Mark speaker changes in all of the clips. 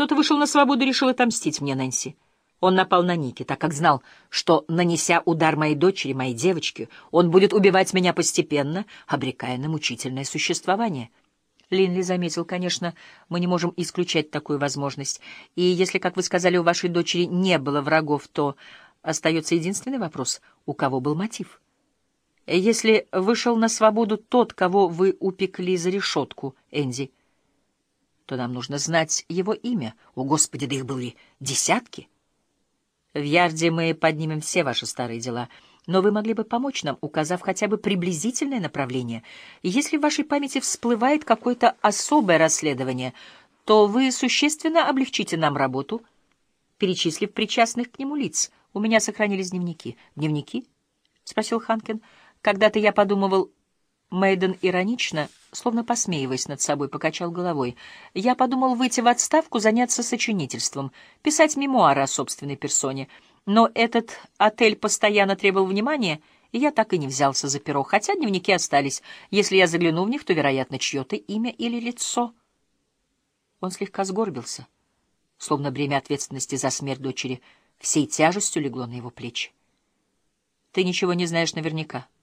Speaker 1: Кто-то вышел на свободу и решил отомстить мне, Нэнси. Он напал на Ники, так как знал, что, нанеся удар моей дочери, моей девочке, он будет убивать меня постепенно, обрекая на мучительное существование. Линли заметил, конечно, мы не можем исключать такую возможность. И если, как вы сказали, у вашей дочери не было врагов, то остается единственный вопрос — у кого был мотив? Если вышел на свободу тот, кого вы упекли за решетку, Энди, то нам нужно знать его имя. О, Господи, да их были десятки! В Ярде мы поднимем все ваши старые дела, но вы могли бы помочь нам, указав хотя бы приблизительное направление. Если в вашей памяти всплывает какое-то особое расследование, то вы существенно облегчите нам работу, перечислив причастных к нему лиц. У меня сохранились дневники. Дневники? — спросил Ханкин. — Когда-то я подумывал... Мейден иронично, словно посмеиваясь над собой, покачал головой. «Я подумал выйти в отставку, заняться сочинительством, писать мемуары о собственной персоне. Но этот отель постоянно требовал внимания, и я так и не взялся за перо, хотя дневники остались. Если я загляну в них, то, вероятно, чье-то имя или лицо». Он слегка сгорбился, словно бремя ответственности за смерть дочери всей тяжестью легло на его плечи. «Ты ничего не знаешь наверняка». —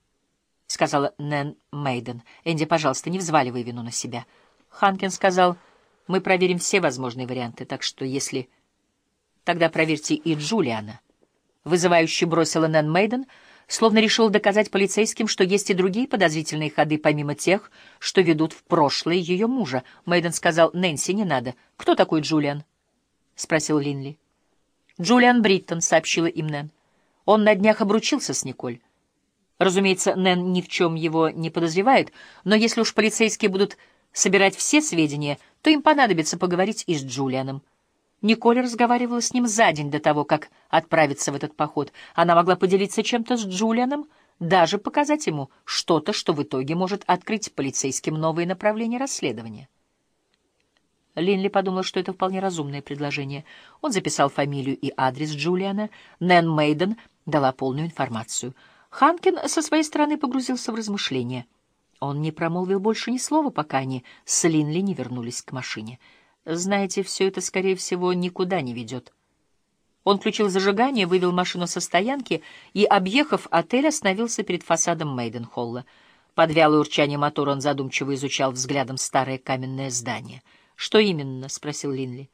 Speaker 1: сказала Нэн Мейден. — Энди, пожалуйста, не взваливай вину на себя. Ханкин сказал, — мы проверим все возможные варианты, так что если... Тогда проверьте и Джулиана. Вызывающе бросила Нэн Мейден, словно решил доказать полицейским, что есть и другие подозрительные ходы, помимо тех, что ведут в прошлое ее мужа. Мейден сказал, — Нэнси, не надо. Кто такой Джулиан? — спросил Линли. — Джулиан Бриттон, — сообщила им Нэн. Он на днях обручился с Николь. Разумеется, Нэн ни в чем его не подозревает, но если уж полицейские будут собирать все сведения, то им понадобится поговорить и с Джулианом. Николь разговаривала с ним за день до того, как отправиться в этот поход. Она могла поделиться чем-то с Джулианом, даже показать ему что-то, что в итоге может открыть полицейским новые направления расследования. Линли подумал, что это вполне разумное предложение. Он записал фамилию и адрес Джулиана. Нэн Мейден дала полную информацию — Ханкин со своей стороны погрузился в размышления. Он не промолвил больше ни слова, пока они с Линли не вернулись к машине. Знаете, все это, скорее всего, никуда не ведет. Он включил зажигание, вывел машину со стоянки и, объехав отель, остановился перед фасадом Мейденхолла. Под вялое урчание мотора он задумчиво изучал взглядом старое каменное здание. «Что именно?» — спросил Линли.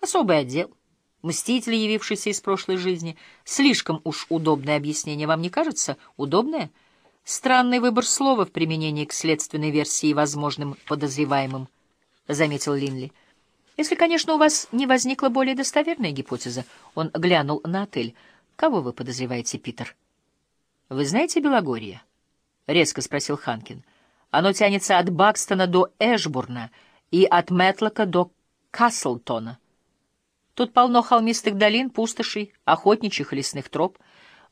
Speaker 1: «Особый отдел». Мститель, явившийся из прошлой жизни. Слишком уж удобное объяснение, вам не кажется? Удобное? Странный выбор слова в применении к следственной версии возможным подозреваемым, — заметил Линли. Если, конечно, у вас не возникла более достоверная гипотеза. Он глянул на отель. Кого вы подозреваете, Питер? — Вы знаете Белогорье? — резко спросил Ханкин. — Оно тянется от Бакстона до Эшбурна и от Мэтлока до Каслтона. — Тут полно холмистых долин, пустошей, охотничьих лесных троп.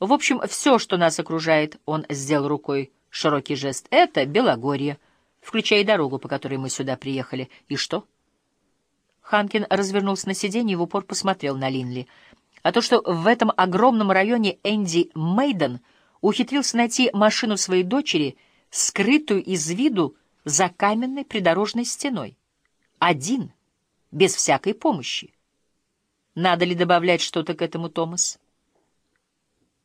Speaker 1: В общем, все, что нас окружает, он сделал рукой широкий жест, это Белогорье, включая дорогу, по которой мы сюда приехали. И что? Ханкин развернулся на сиденье и в упор посмотрел на Линли. А то, что в этом огромном районе Энди Мейден ухитрился найти машину своей дочери, скрытую из виду за каменной придорожной стеной. Один, без всякой помощи. Надо ли добавлять что-то к этому, Томас?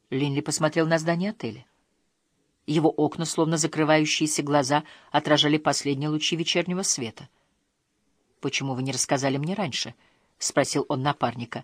Speaker 1: Линли посмотрел на здание отеля. Его окна, словно закрывающиеся глаза, отражали последние лучи вечернего света. — Почему вы не рассказали мне раньше? — спросил он напарника.